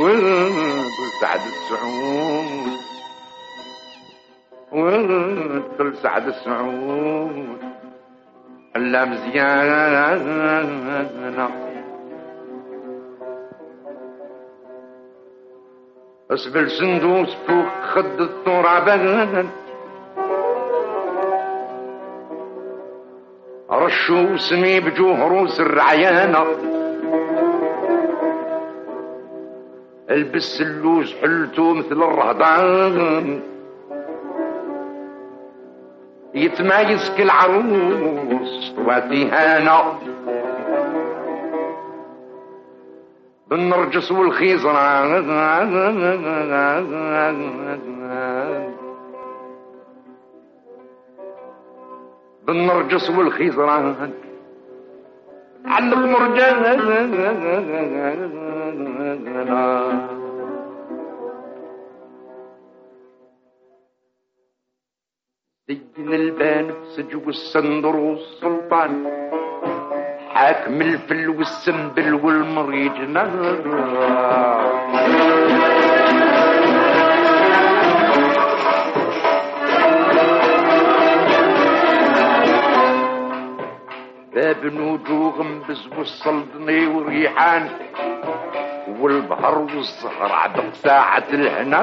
ولد سعد السعود. ولد سعد السعود. حلا مزيانة اسبل سندوس فوق خد التراب رشو سمي بجوهروس الرعيانة البس اللوز حلتو مثل الرهضان يتمايز كل عروس واتيهانا بالنرجس والخيزران. بالنرجس والخيزران. علق مرجان. زين البان بسجو السندر والسلطان. حاكم الفل والسنبل والمريج باب نوجوغ مبز والصلدني وريحان. والبحر والزهر عدق ساعة الهنا.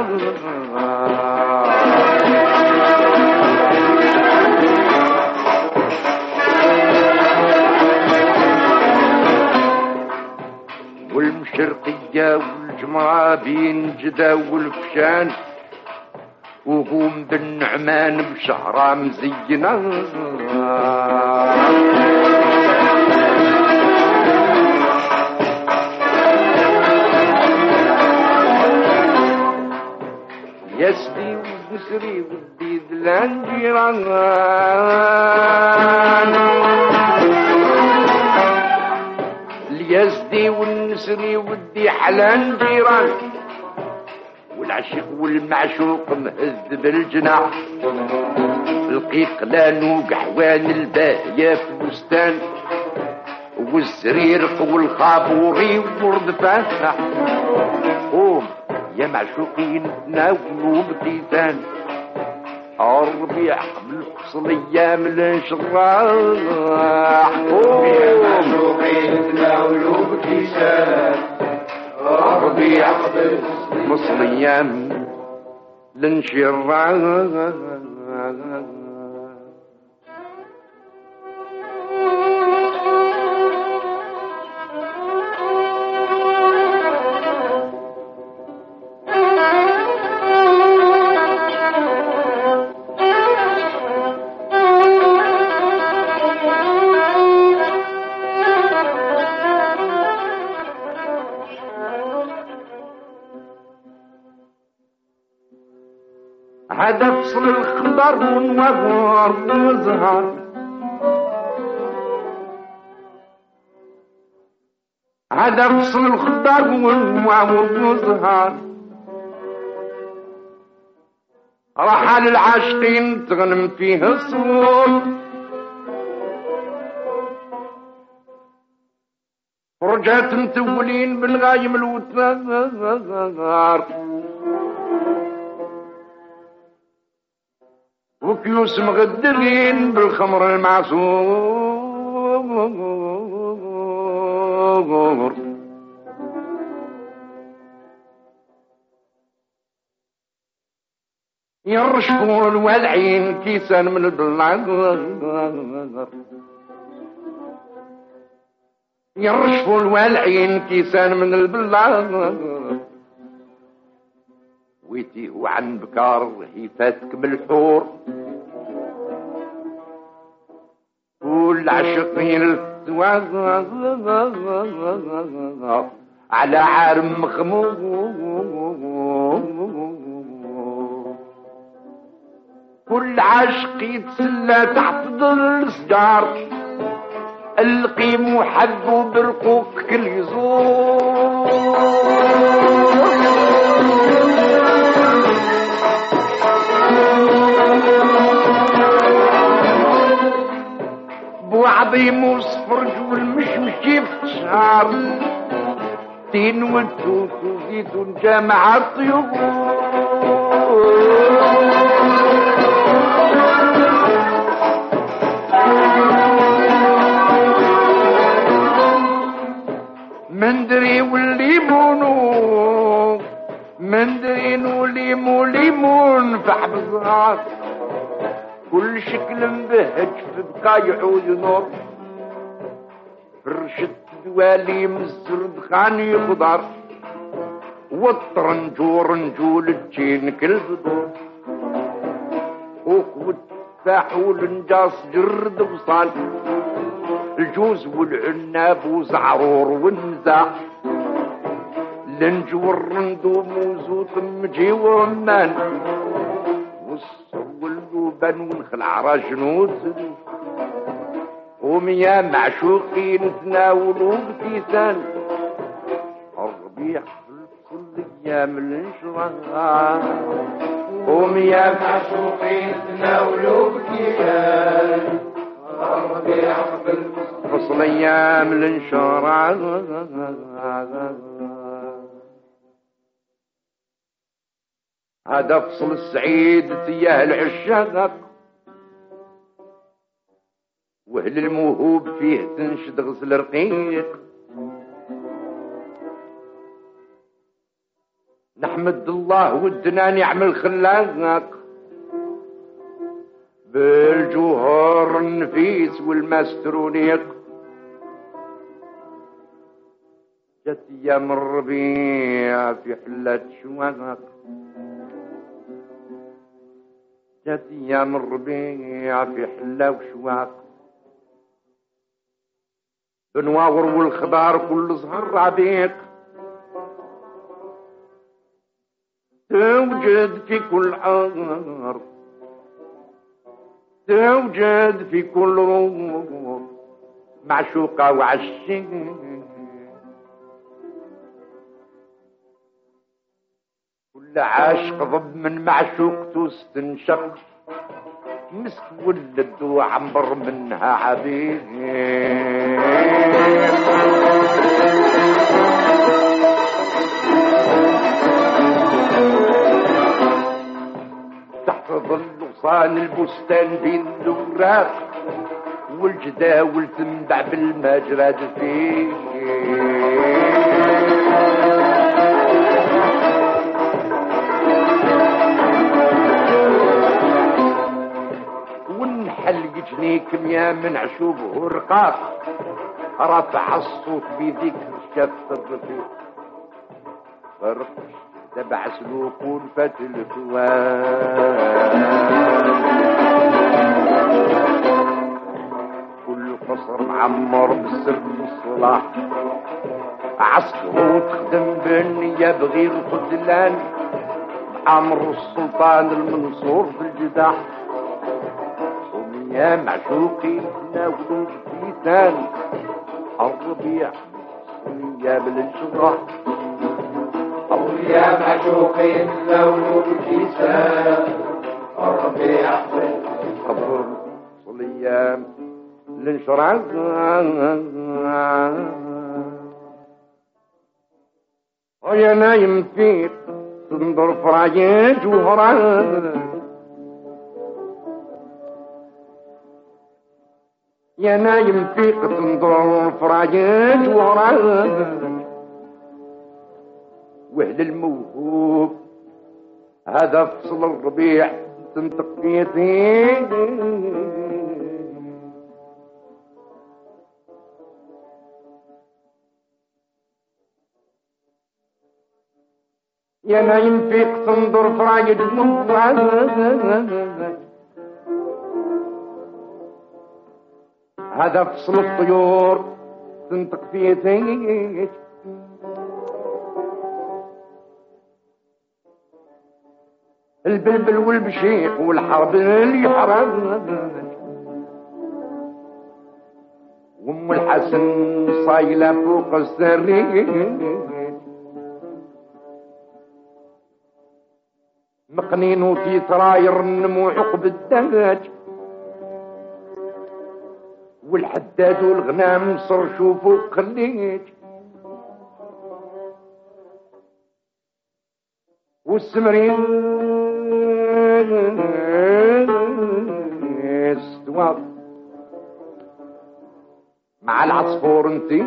والمشرقية والجمرة بين جدا والفشان. وقوم بالنعمان بشهرة مزينة ونسري ودي دلان جيران اليزدي والنسري ودي حلان جيران والعشق والمعشوق مهذب الجناح القيق لانو قحوان الباهية في البستان. والزريرق والخابوري ورد فاتح. قوم يا معشوقين تناولوا بتيتان. الربيع فصل أيام الشراح يا معشوقين تناولوا بتيتان. الربيع فصل أيام الانشراح هذا الخضر والنوار والزهر هذا فصل الخضر والنوار والزهر رحل العاشقين تغنم فيه الصوت. رجعت متولين بالغايم الوتار وكيوس مغدرين بالخمر المعصور. يرشفوا الوالعين كيسان من البلاد يرشفوا الوالعين كيسان من البلاد ويتي وعن بكار هيفاتك بالحور. والعشقين. على عارم مخمور كل عاشق يتسلى تحت ظل السجار القيم وحبه برقوق كل يزور. بوعظيم وصفرج والمشمشي في الشهر التين والتوت وزيتون جامع الطيور. مندري والليمونو مندرين وليمو ليمون في حبزات كل شكل مبهج في بقايع وينور فرشة دوالي مزر دخاني خضار. والطرنجور نجول الجين كل بدور. خوخ والتفاح والنجاص جرد وصال. الجوز والعناب وزعرور والنزاع لنج والرندوم وزوط مجي ورمان واللوبان والخلع راجنود قوم يا معشوقين تناولوا بتيسان الربيع في الأيام الانشراح قوم يا معشوقين تناولوا بكيان الربيع في فصل أيام الانشراح هذا فصل السعيد تياه العشاق. واهل الموهوب فيه تنشد غسل رقيق؟ نحمد الله ودنا نعمل خلاق بالجوهر النفيس والمسترونيق جت أيام الربيع في حلة شواق. جت أيام الربيع في حلة وشواق بنواور والخضار كل زهر عبيق توجد في كل عار توجد في كل روح معشوقة وعشيق كل عاشق ضب من معشوقته استنشق مسك ولد وعنبر منها تحت ظل غصان البستان بين الوراق والجداول تنبع بالمجرى فيه جنيك يا من عشوبه رقاق رفع الصوت بذكر شف الرفيق فرق تبع سلوك فتل كل قصر معمر بالسر والصلاح عسكر وتخدم بالنية بغير الخذلان أمر السلطان المنصور في الجداح يا معشوقي تناولوا بكيسان الربيع يا بالانشراح يا معشوقين تناولوا بكيسان الربيع قبر صليام الانشراح ويا نايم فيك تنظر فراجيج وهران يا نايم فيق تنظر فراجيج وهران واهل الموهوب؟ هذا فصل الربيع فيه يا نايم فيك تنظر فراجد هذا فصل الطيور. تنطق فيه تيج البلبل والبشيق والحرب اللي حرب. وأم الحسن صايلة فوق السرير مقنين وتيتراير النمو عقب الدهج والحداد والغنام صر شوفوا خليج والسمرين استوى مع العصفور انتيك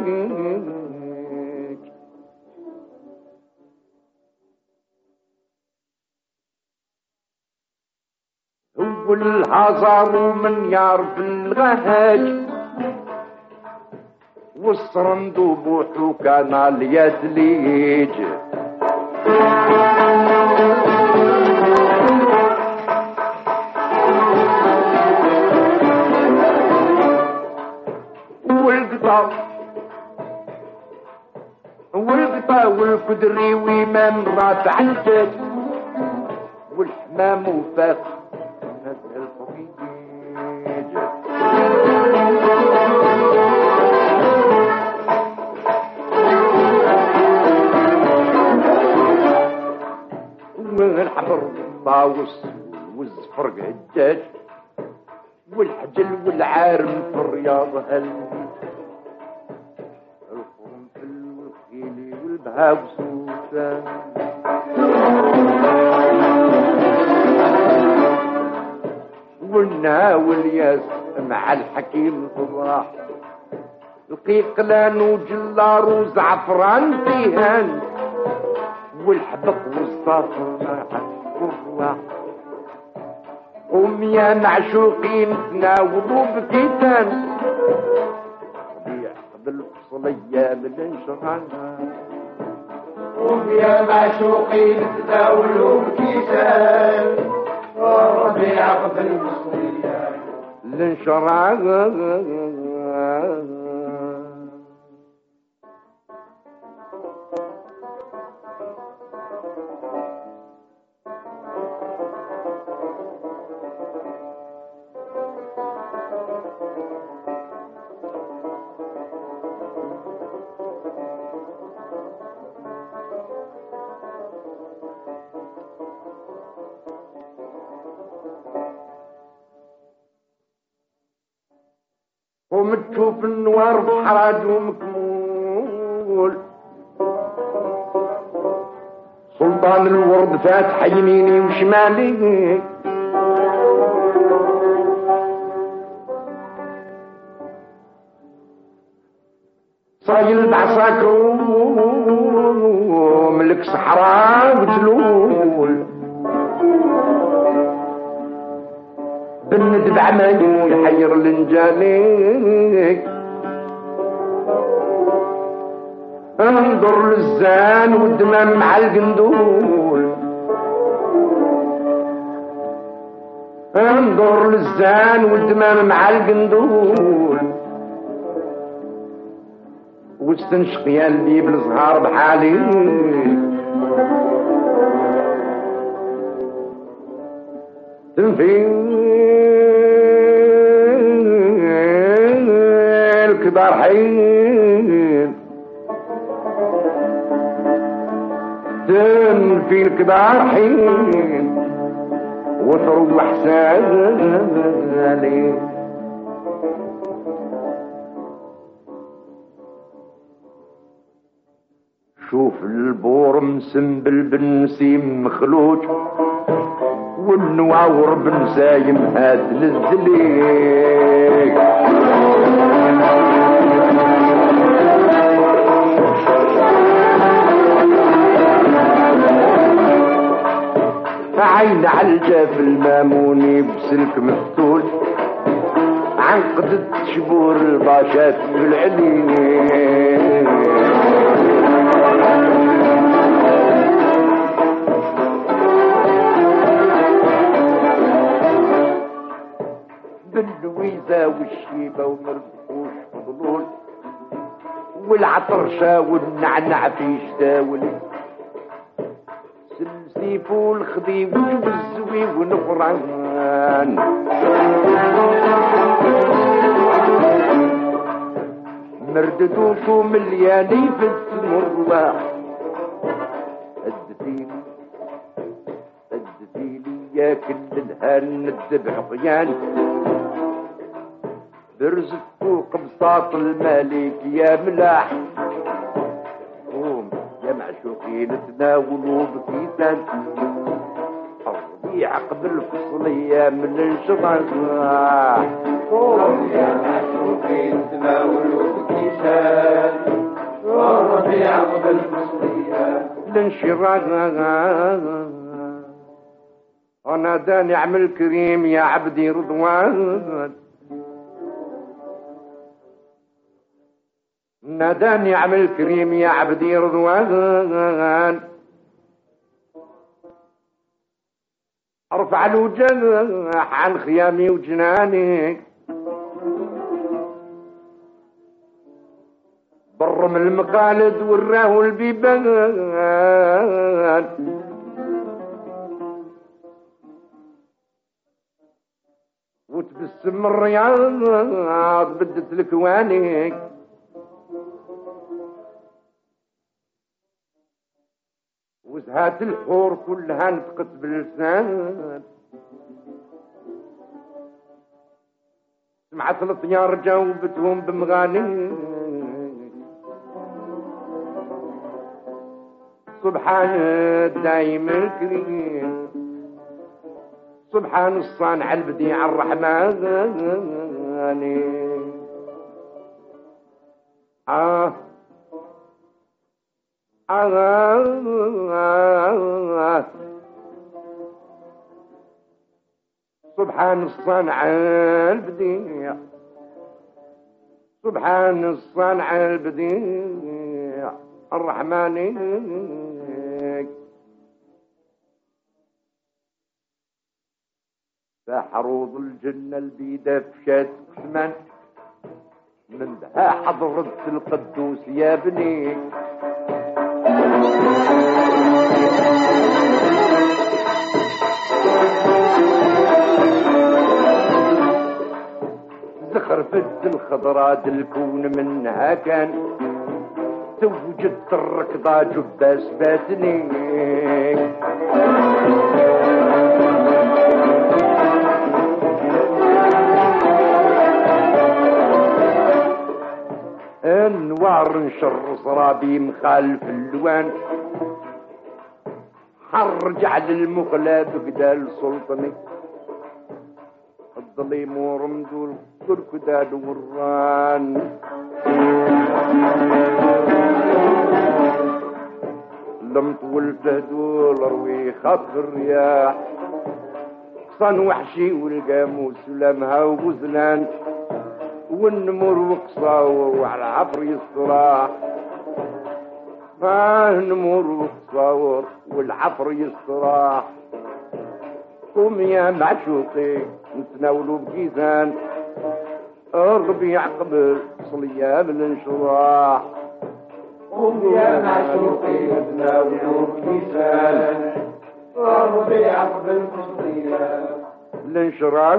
هو الهزار ومن يعرف الغهاج والصرندوب وحكان اليد ليج والقطا والقطا والقدري وإمام رافع الجد والحمام وفاق والحبر باوس والزفر قداج والحجل والعارم في الرياض هل القرنفل والخيلي والبهاء وسوسان والنها والياس مع الحكيم صلاح القيقلان وجلار وزعفران تيهان والحبق والصافر قوم يا معشوقين تناولوا بكيتان أيام الانشران قوم يا معشوقين تداولوا بكيسان والربيع قبل الصيام الانشران سلطان الورد فاتح يميني وشمالي. صايل بعصاك ملك صحراء وتلول بند بعماني يحير الانجالي انظر للزان والدمام مع القندول انظر للزان والدمام مع القندول واستنشق يا اللي بالزهار بحالي. تنفي الكبار تنفي الكبار حين وتروح حسالي شوف البور مسنبل بالنسيم مخلوج والنواور بن سايم هاد للزليق عين على الجاف الماموني بسلك مفتول. عنقدت شبور الباشات في العليل باللويزة والشيبة ومربحوش فضلول والعطرشة والنعنع في شتاولي سمسيف والخدي والزوي ونفران مرددوكو ملياني في الرواح الدفيلي الدفيلي يا كل الهان الذبح طيان برزت فوق بساط الملك يا ملاح. نتناولوا بكيسان الربيع قبل فصلية من الشرع يا معشوقي نتناولوا بكيسان الربيع قبل فصلية الانشراق أنا دا نعم الكريم يا عبدي رضوان. ناداني عم الكريم يا عبدي رضوان. أرفع الوجناح عن خيامي وجناني. بر من المقالد وراه البيبان وتبسم الرياض بدت الكواني وزهات الحور كلها نطقت باللسان. سمعت الطيار جاوبتهم بمغاني سبحان الدايم الكريم. سبحان الصانع البديع الرحمن. آه سبحان الصنع البديع. سبحان الصنع البديع. الرحمن فحروض الجنة البيدة قسمان من بها حضرة القدوس يا بني. زخرفت الخضراء الكون منها كان توجد الركضة جباس باتني أنوار نشر صرابي مخالف اللوان. حرجع للمغلى بقدال سلطني. الظليم كركداد وران. لم طول فهدول روي خط الرياح صن وحشي والقاموس لمها وغزلان والنمر وقصاور وعلى عبر ما نمر وقصاور والعبر يستراح قوم يا معشوقي نتناولوا بكيزان الربيع قبل صليا بالانشراح قوم يا معشوقي نتناولوا بكيسان. الربيع قبل فصلية الانشراح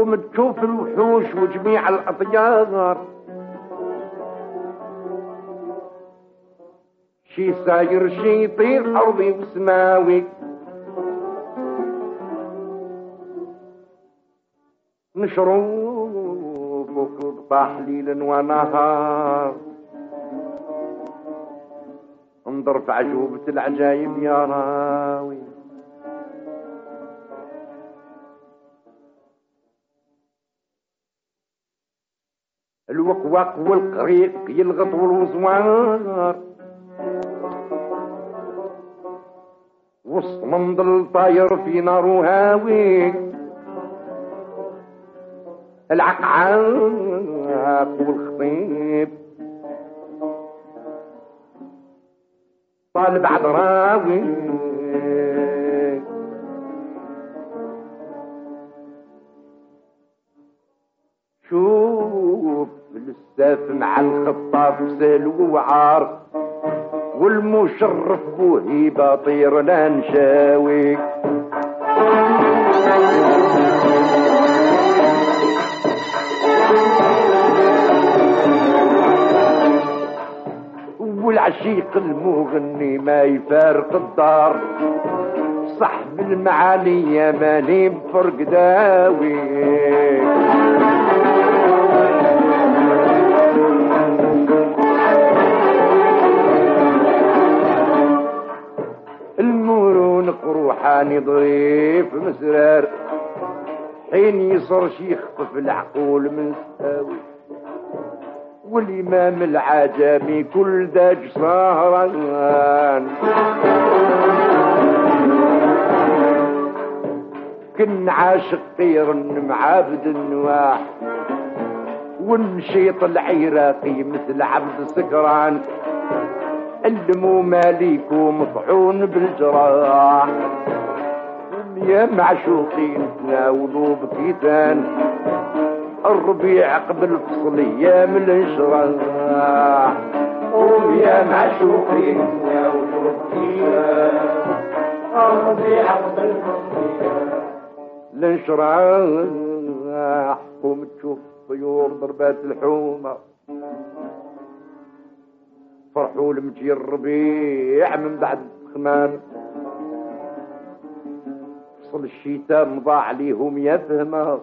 قوم تشوف الوحوش وجميع الأطيار شي ساير شي يطير أرضي وسماوي. نشروب وقطع ليلا ونهار انظر في عجوبة العجايب يا راوي. الوقوق والقريق يلغط والوزوار وسط منضل طاير في نار وهاوي العقعاق والخطيب. طالب عذراوي. الساف مع الخطاف سهل وعار والمشرف بوهيبة طير لا والعشيق المغني ما يفارق الدار صاحب المعالي يا ماني بفرق داوي قروحاني ضيف مسرار. حين يصرش يخطف العقول من ساوي والإمام العجمي كل داج سهران كن عاشق طير معابد النواح. والنشيط العراقي مثل عبد سكران علموا ماليك ومطعون بالجراح. يا معشوقين تناولوا بكيتان الربيع قبل فصل أيام الانشراح قوم يا معشوقين تناولوا بكيتان الربيع قبل فصل الانشراح قوم تشوف طيور ضربات الحومة. فرحوا لمجي الربيع من بعد خمام فصل الشتاء مضى عليهم يفهمه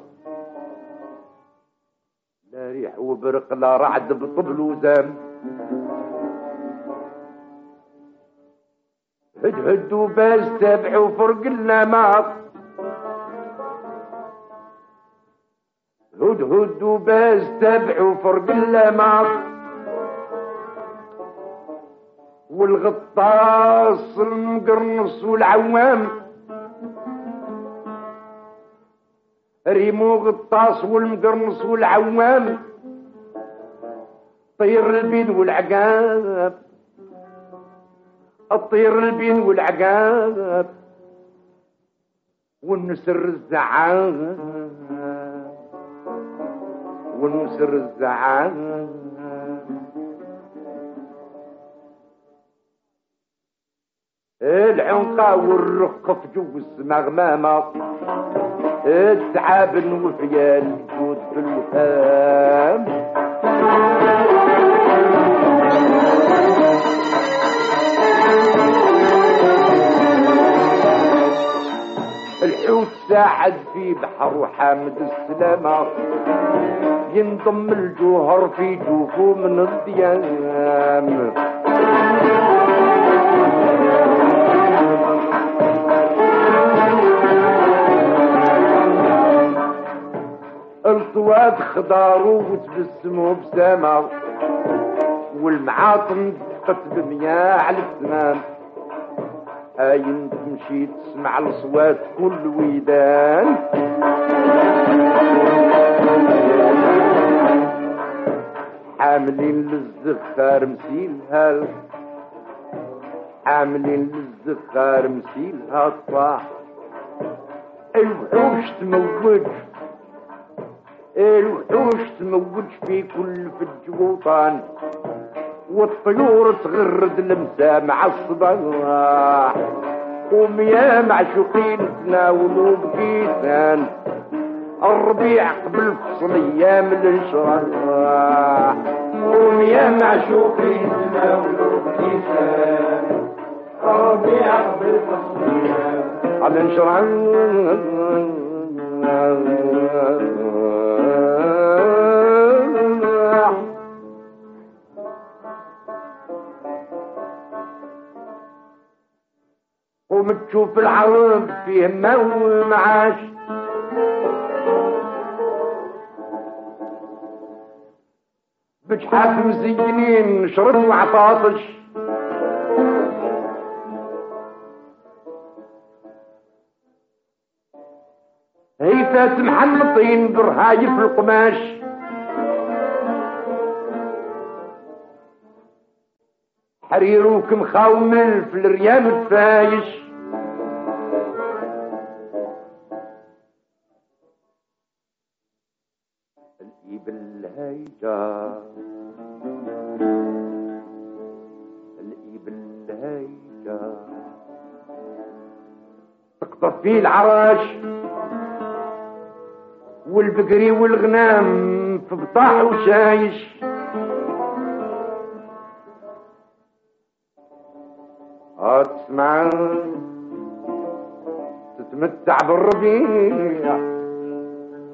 لا ريح وبرق لا رعد بطبل وزام هدهد وباز تابع وفرق النماط. هدهد وباز تابع وفرق النماط. والغطاس المقرنص والعوام. ريمو غطاس والمقرنص والعوام. طير البين والعقاب. الطير البين والعقاب. والنسر الزعام. والنسر الزعام. العنقة والرقة في جو مغمامة. التعاب وفيال جود في الوهام الحوت ساعد في بحر وحامد السلامة. ينضم الجوهر في جوفه من الضيام. الطواد خضارو وتبسموا بسامة. والمعاطم دقت بمياه على التمام هاين تمشي تسمع الصوات كل ويدان. حاملين للزخار مسيلها. حاملين للزخار مسيلها الطاح الوحوش تموج الوحوش تموج في كل في الجوطان والطيور تغرد المسا مع الصباح. قوم يا معشوقين تناولوا بكيسان الربيع قبل فصل أيام الانشراح قوم يا معشوقين تناولوا بكيسان الربيع قبل فصل الانشراح قوم تشوف العرب فيه ما ومعاش بجحاف مزينين شرب وعطاطش. هيفات محنطين برهايف القماش. حريروك مخاومل في الريام الفايش والبقري والغنام في بطاح وشايش. اسمع تتمتع بالربيع.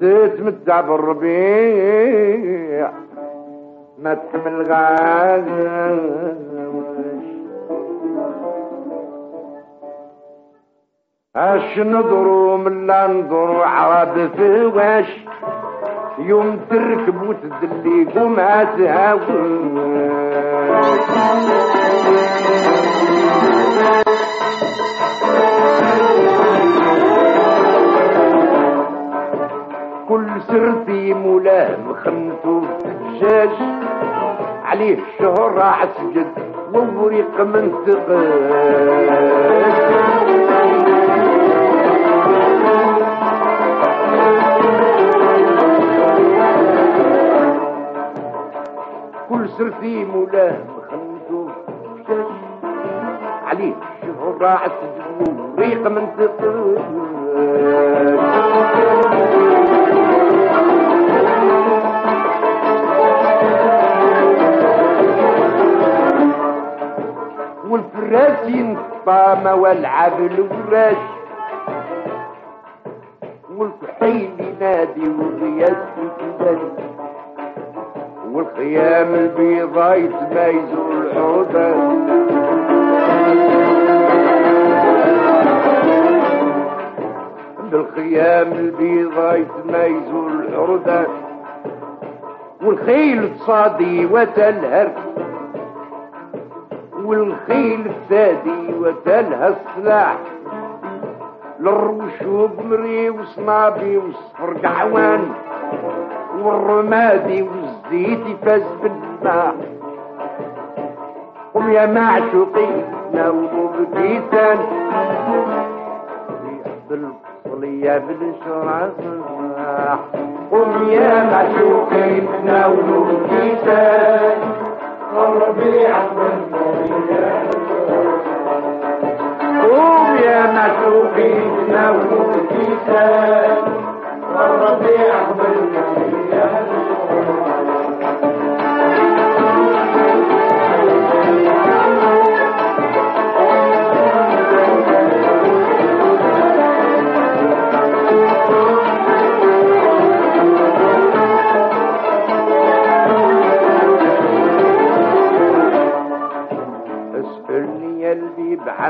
تتمتع بالربيع. ما تحمل غاز اش نضرو من لا نضرو عرب فواش يوم تركب وتدلي تهاوش كل سرتي مولاة مخمتو الدجاج عليه الشهر عسجد ووريق من ثقاش كل سرتي مولاه مخمدو شاش عليه شوفوا ضاع السجن ريق من تقل والفراسين طامة والعبل وراش والكحيل ينادي يتنادي والخيام البيضاء يتميزوا العودة بالخيام البيضاء يتميزوا العودة والخيل الصادي وتلهر. والخيل السادي وتلها السلاح. للرشوب مري وصنابي وصفر قعوان. والرمادي والزيت يفاز بالماء قم يا معشوقي ناولوا بكيسان بالفصلية بالشرع قم يا معشوقي ناولوا بكيسان الربيع قوم يا معشوقي ناولوا بكيسان الربيع اسألني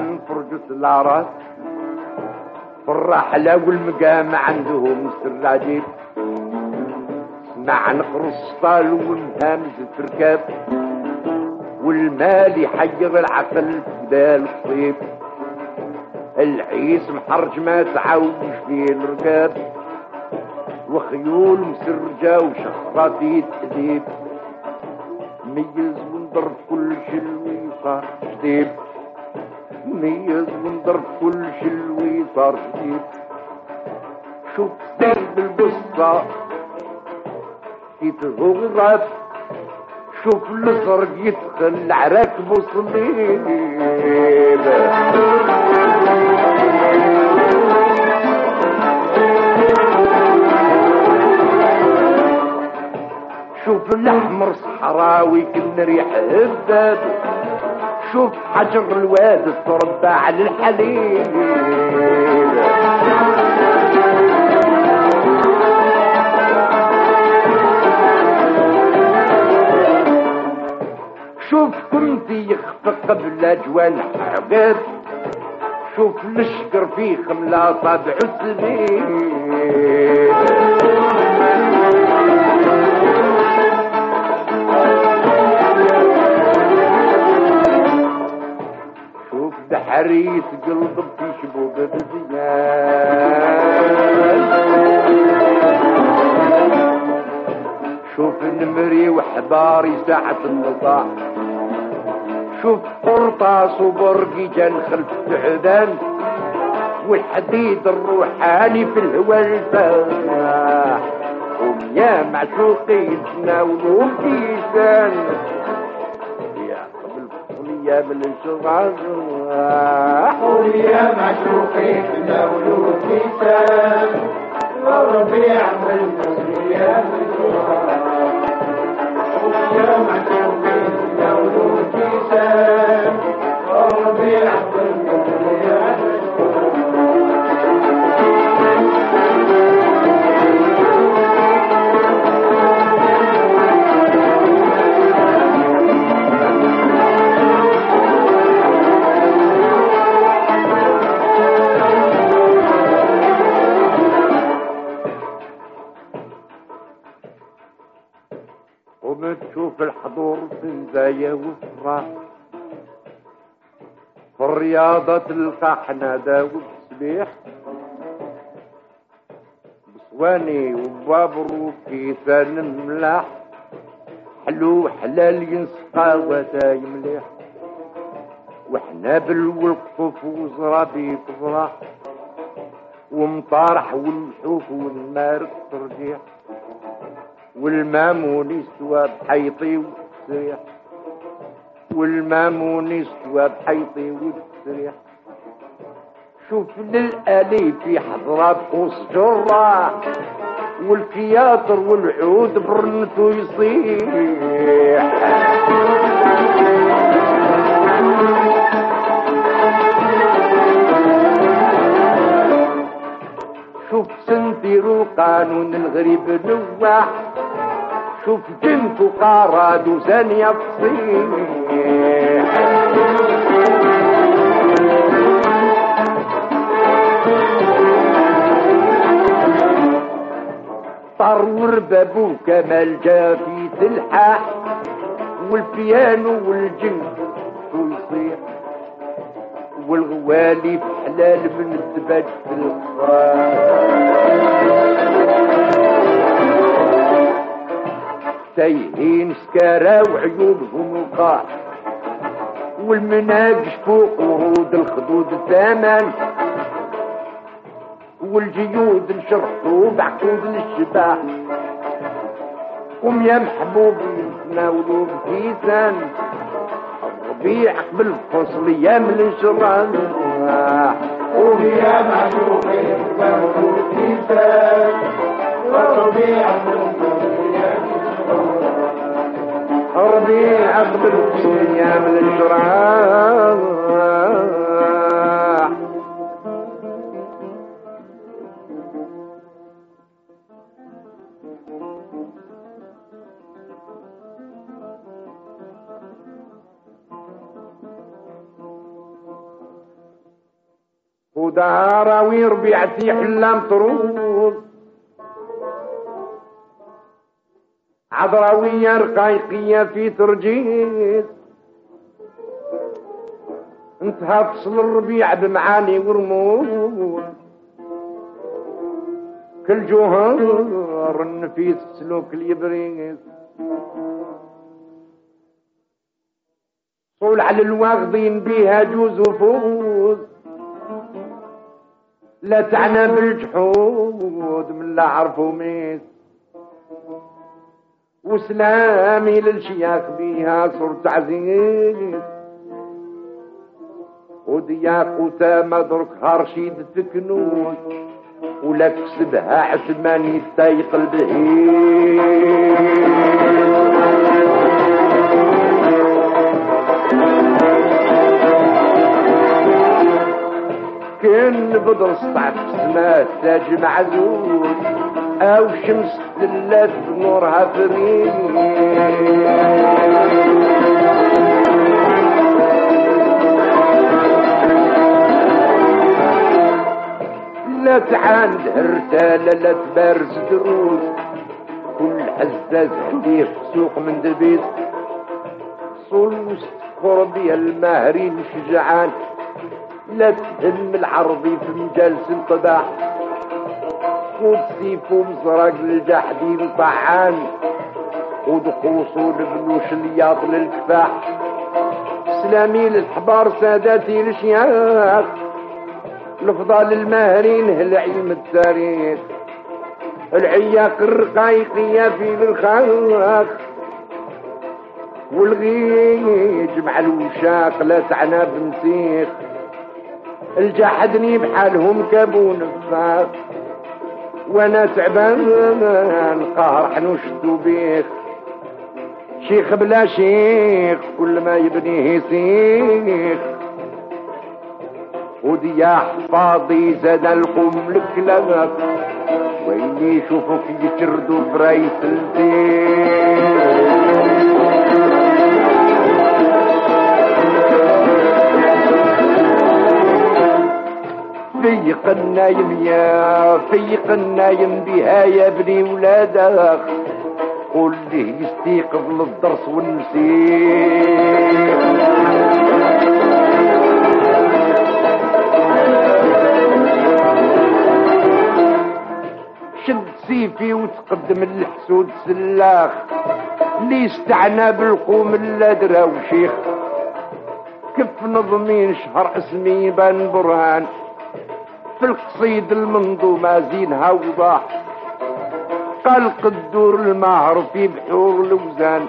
فرجة العراس في الرحلة والمقام عندهم سر عجيب اسمع نقر السطال والهامزة ركاب والمال يحير العقل في بال الصيف العيس محرج ما تعوش فيه الركاب وخيول مسرجة وشخراتي تأديب ميز ونضرب كل شلوي صار جديد ميز ونضرب كل شلوي صار جديد. شوف درب البسطة يتغرب شوف الزرق يدخل عراك بصليب شوف الأحمر صحراوي كن ريح هباب شوف حجر الواد تربى على الحليب شوف كنتي يخفق قبل اجوان حقاب شوف الشقر فيه خملا طابع سبيل شوف بحريت قلب في شبوب بزيان. شوف النمري وحباري ساعة النطاع شوف قرطاس وبرقي جن خلف التعبان والحديد الروحاني في الهوى الفاح قوم يا معشوقي تناولوا كيسان يا يا بالشغال قول يا معشوقين دولوا كتاب والربيع والنصر يا يا معشوقين دولوا كتاب والربيع والنصر تلقى حنادة وبسبيح بصواني وبابر وكيسان ملاح. حلو حلال ينسقى وتاي مليح وحنابل والقطف وزرابي تفرح. ومطارح والمحوف والمارك ترجيح. والمامون يستوى بحيطي والتسريح والمامون يستوى بحيطي والتسريح شوف للآلي في حضرة بقوس جراح والكياطر والعود برنتو يصيح. شوف سنديرو قانون الغريب نواح شوف جنت وقاراد وثانية فصيح. طرور بابو كمال جا في تلحاح والبيانو والجن ويصيح والغوالي في حلال من الزبد في تايهين سكارى وعيونهم وقاع والمناقش فوق ورود الخدود ثمن والجيود انشرحوا بعقود للشباح قم يا محبوبي تناولوا بكيسان الربيع قبل الفصل من الشران قول يا معشوقين دولوا كتاب والربيع والنصر يا ربيع قبل الفصل من ودارا ويربيعتي حلام طرود عذراوية رقايقية في ترجيس. انتهى فصل الربيع بمعاني ورموز. كل جوهر النفيس سلوك اليبريس صول على الواخذين بيها جوز وفوز. لا تعنى بالجحود من لا عرفوا ميت. وسلامي للشياخ بيها صرت عزيز. ودياق وتاما درك هرشيد تكنون ولك سبها عثماني تايق كان بدر في السماء تاج معزول أو شمس دلات بنورها فريد لا تعاند هرتالة لا تبارز دروس. كل حزاز هديه في سوق من دبيس. صلوس قربي الماهرين شجعان. لا تهم العربي في مجالس القباح. خود سيف ومزرق للجحدين طعان خود قوصو لبلوش الياط للكفاح. سلامي للحبار ساداتي الشياخ الفضال الماهرين هل علم التاريخ. العياق الرقايقية في الخاخ والغيج مع الوشاق لا تعنى بمسيخ الجحدني بحالهم كابون الفاق وأنا تعبان قهر حنوش بيخ شيخ بلا شيخ كل ما يبنيه سيخ ودي يا حفاظي زاد القم الكلاب ويلي يشوفوك يتردوا برايس فيق النايم يا فيق النايم بها يا ابني ولادك قول له يستيقظ للدرس والنسيق شد سيفي وتقدم الحسود سلاخ. اللي استعنى بالقوم اللادرة وشيخ كف نظمين شهر اسمي بان برهان؟ في القصيد المنظومة زينها وضاح. قال قدور المهر في بحور الوزان.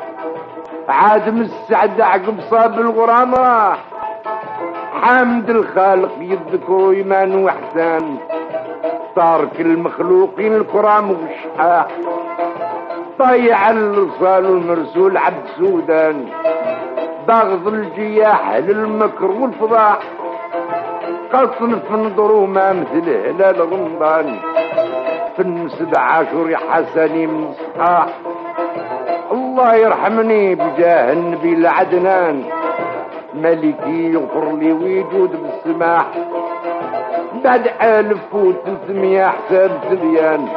عاد من السعد عقب صاب الغرام راح. حامد الخالق يذكروا إيمان وإحسان. تارك المخلوقين الكرام والشحاح طيع الرسال والمرسول عبد سودان بغض الجياح للمكر والفضاح. قصن في نظرو ما مثل هلال رمضان النسب عاشور حسني من الصحاح الله يرحمني بجاه النبي العدنان. ملكي يغفر لي ويجود بالسماح. بعد ألف وثلاثمية حساب سبيان.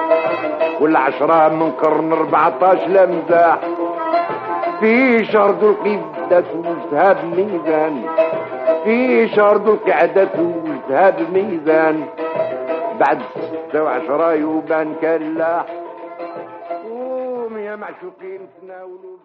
والعشرة من قرن 14 لا مزاح. في شهر ذو القعدة وجدها بميزان في شهر ذو القعدة وجدها بميزان بعد ستة وعشرة يوبان قوم يا معشوقين تناولوا